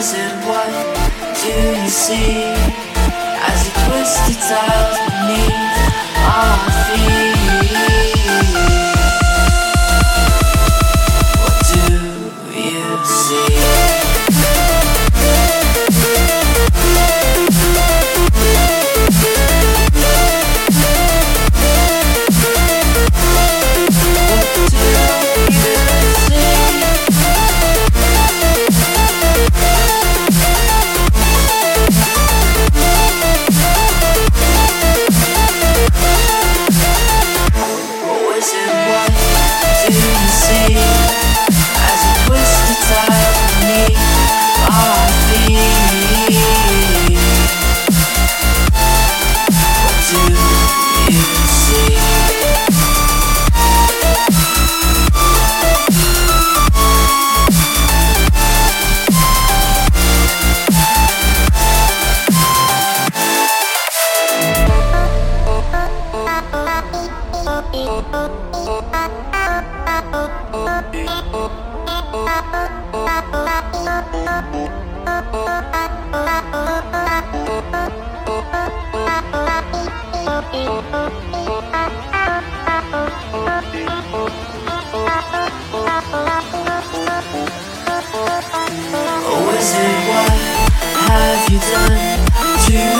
wizard, what do you see Oh, is it? What have you done to